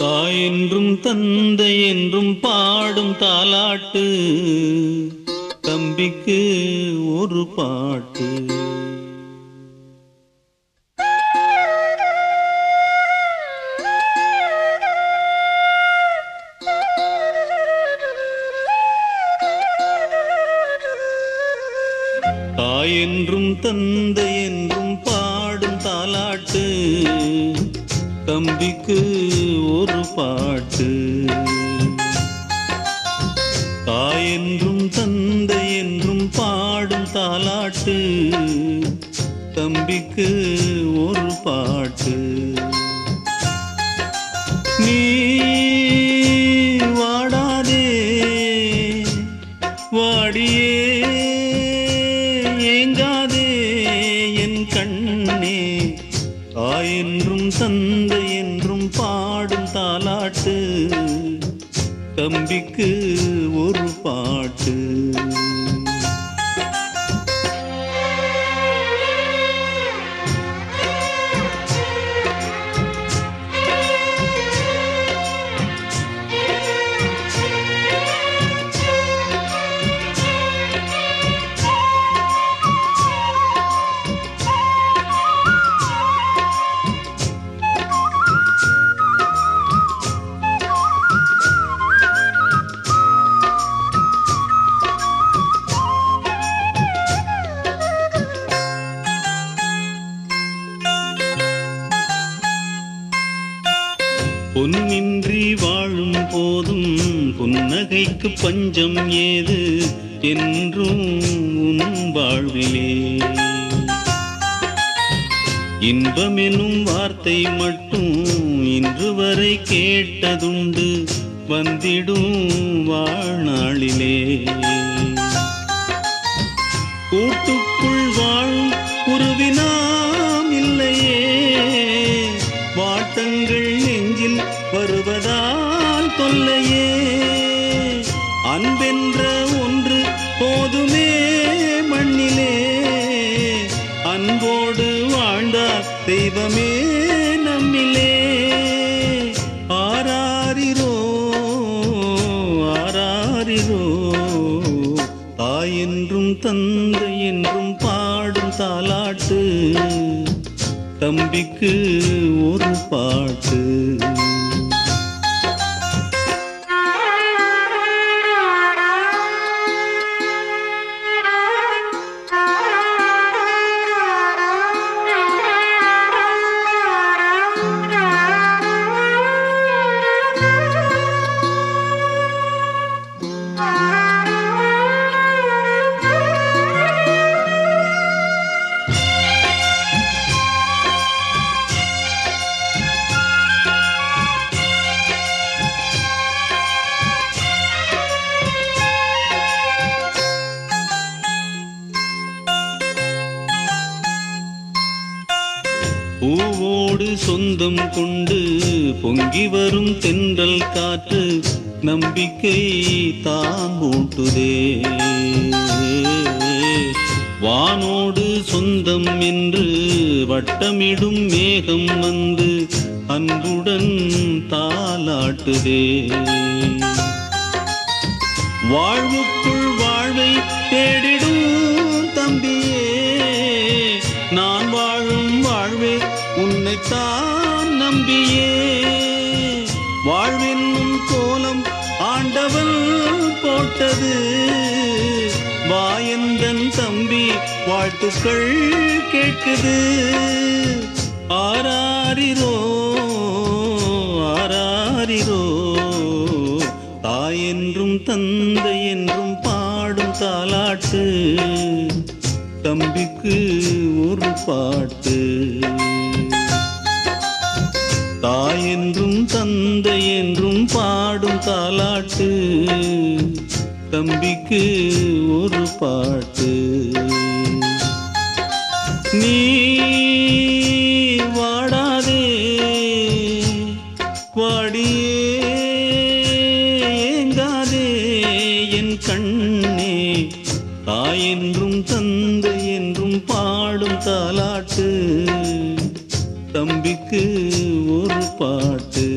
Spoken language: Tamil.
தாய் என்றும் தந்தை என்றும் பாடும் தாலாட்டு தம்பிக்கு ஒரு பாட்டு. தாய் என்றும் தந்தை என்றும் தம்பிக்கு ஒரு பாட்டு. தாய் என்றும் தந்தை என்றும் பாடும் தாலாட்டு தம்பிக்கு ஒரு பாட்டு. நீ வாடாதே வாடியே ஏங்காதே என் கண்ணே. தாய் என்றும் தந்தை தம்பிக்கு ஒரு பா பொன்னின்றி வாழும் போதும் புன்னகைக்கு பஞ்சம் ஏது என்றும் உன் வாழ்விலே. இன்பமெனும் வார்த்தை மட்டும் இன்று வரை கேட்டதுண்டு வந்திடும் வாழ்நாளிலே. கூட்டு வருவதால் தொல்லையே. அன்பென்ற ஒன்று போதுமே மண்ணிலே. அன்போடு வாழ்ந்தார் தெய்வமே நம்மிலே. ஆராரிரோ ஆராரிரோ. தாயென்றும் தந்தை என்றும் பாடும் தாலாட்டு தம்பிக்கு ஒரு பாட்டு. சொந்தம் கொண்டு பொங்கி வரும் தென்றல் காற்று நம்பிக்கை தாங்கூட்டுதே வானோடு சொந்தம் என்று வட்டமிடும் மேகம் வந்து அன்புடன் தாளாட்டுதே. வாழ்வுக்குள் வாழ்வை தேடி உன்னைத்தான் நம்பியே வாழ்வென்னும் கோலம் ஆண்டவன் போட்டது. வாயந்தன் தம்பி வாழ்த்துக்கள் கேட்குது. ஆராரிரோ ஆராரிரோ தாயென்றும் தந்தை என்றும் பாடும் தாலாட்டு. தம்பிக்கு ஒரு பாட்டு. தாய் என்றும் தந்தை என்றும் பாடும் தாலாட்டு தம்பிக்கு ஒரு பாட்டு. நீ வாடாதே வாடியே ஏங்காதே என் கண்ணே. தாய் என்றும் தந்தை என்றும் பாடும் தாலாட்டு தம்பிக்கு ஒரு பாட்டு.